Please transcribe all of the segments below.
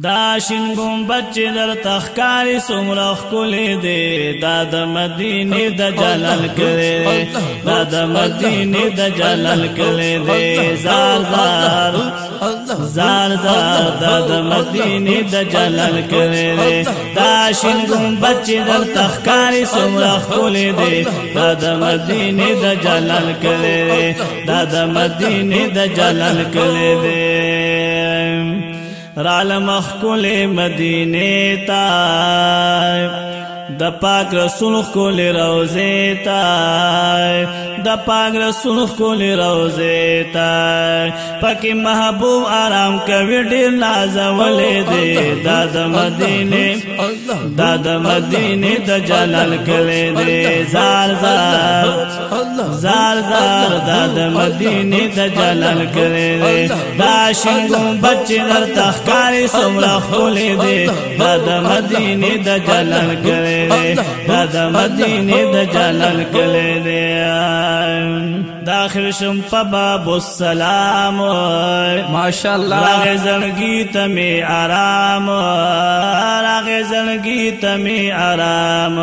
دا شین ګمبد چې در تخکاری څومره ښکلی دی دا د مدینې د جلال کلی دا د مدینې د جلال کلی دی زار زار زار زار دا د مدینې د جلال کلی دی دا شین ګمبد چې در تخکاری څومره ښکلی دی دا د مدینې د جلال کلی دی دا د مدینې د جلال کلی دی رالم اخکل مدینه تا د پاک رسول خل روزه تا د پاک رسول خل روزه تا پکې محبوب آرام کوي ډیر نازولې دې د مدینه د مدینه د جلال کله دې زار زار زار زار د مدینه د جلال کله دې دا شنګو بچ در تخکاری سمرا خل دې د مدینه د جلال کله دے دادا مدینے دا جلال کلے دے داخل شم پا باب السلام ماشاءاللہ راغ زنگی تمی آرام راغ زنگی تمی آرام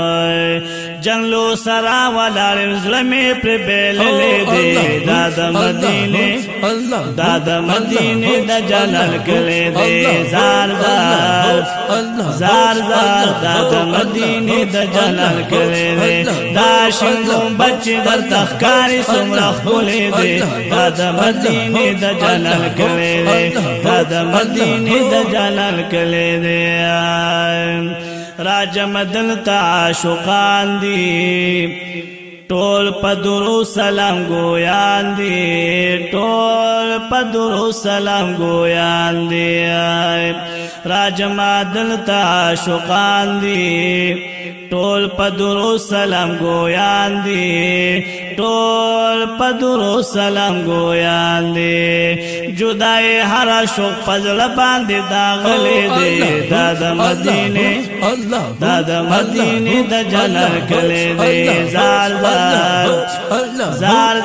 جنلو سرا ولاړ زلمې پر بیللې دې داد مدینه داد مدینه د جلال کله دې زار زار زار زار داد مدینه د جلال کله دې دا شنګم بچ در تخکاری سمرا خولې دې داد مدینه د جلال کله دې داد مدینه د جلال کله دې راجم دلتا عاشقان دی ټول په درو سلام ګویان دي ټول په درو سلام ګویان دي راجما دلتا شوقان دي ټول په درو سلام ګویان دي ټول پدرو سلام گویا دے جدای هر شو پزړه باندې داغلې دے دادا مدینه الله دادا مدینه د جنر کله دے زال زال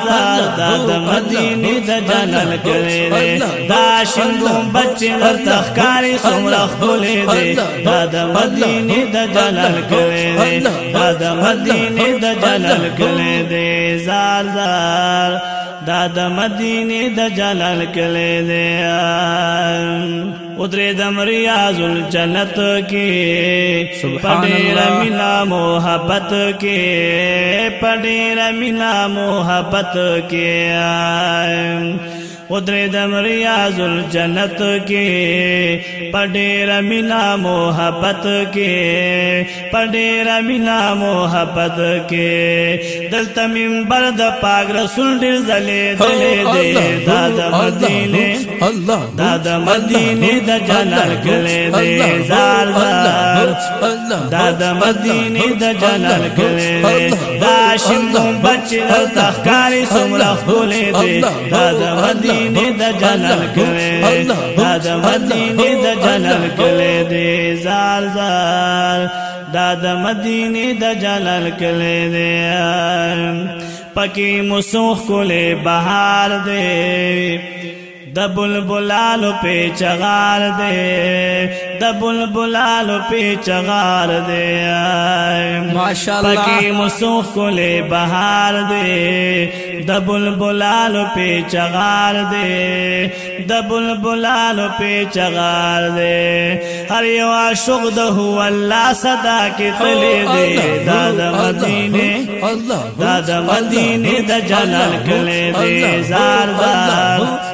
دادا مدینه د جنر کله دے دا شندوم بچی ورته تخکاری سمړه خولې دے دادا مدینه د جنر کله دے د مدینه د جلال کله دې زار زار دا د مدینه د جلال کله دې اترې د ریاض الجنت کې سبحان الله مینا محبت کې پډې مینا محبت کې ودرې د ریاض الجنت کې پډېر مینا محبت کې پډېر مینا محبت کې دلته منبر د پاک رسول ډېر زلې دلې دې داد مدینه الله داد مدینه د جلال کله دې زار زار داد مدینه د جلال کله دا شندو چې د تخکاری سمره خولې دې د مدینه د جلال کړي د مدینه د جلال کړي دې زال زال د مدینه د جلال کړي دې پکې مسوخ کولې بهار دې د بل بلالو پہ دے د بل بلالو پہ دے ماشاء اللہ کی مسوخ کو لے بہار دے د بل بلالو پہ دے د بل بلالو پہ دے ہر یو عاشق د هو اللہ صدا کی تلے دے داد مدینے داد مدینے د جلال کلے دے زار دار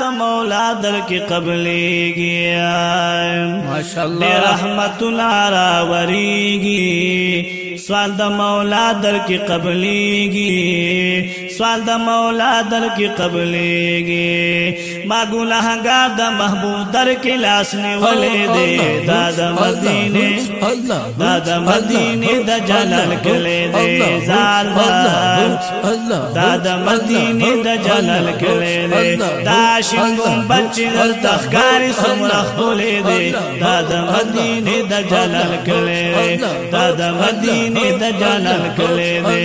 د مولا در کې قبليږي ماشاءالله رحمتنا را وريږي سوال د مولا در کې قبليږي سوال دا مولا در کی قبلے گی ما گناہ گا دا محبوب در کی لاس نیولے دے دادا مدینے دادا مدینے دا جلال کلے دے زار دار دادا مدینے دا جلال کلے دے دا شنگم بچی نل تخکاری سمرخ بولے دے دادا مدینے دا جلال کلے دے دادا مدینے دا جلال کلے دے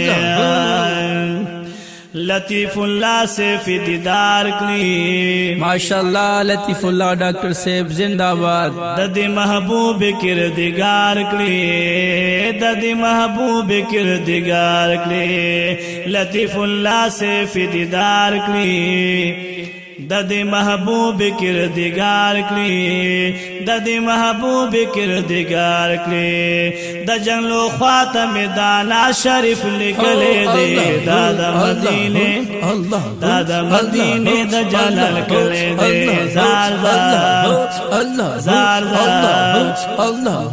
لطیف اللہ سے فی دیدار کلی ماشاء اللہ لطیف اللہ ڈاکٹر صحیح زندہ باد ددی محبوب کردگار کلی ددی محبوب کردگار کلی لطیف اللہ سے فی دیدار کلی دد محبوب کردگار کلی دد محبوب کردگار کلی د جنلو خاتم دانا شریف نکلے دے دادا مدینے دادا مدینے د جلال کلے دے زار زار زار زار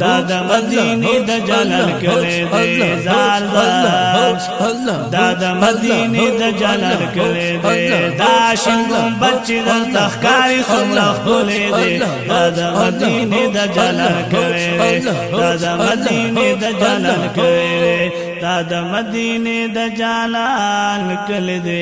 دادا مدینے د جلال کلے دے زار زار دادا مدینے د جلال کلے دے دا شنگم چې د تخکاری څومره خولې دې د مدینه د جلال کړې د مدینه د جلال کړې د مدینه د جلال کړې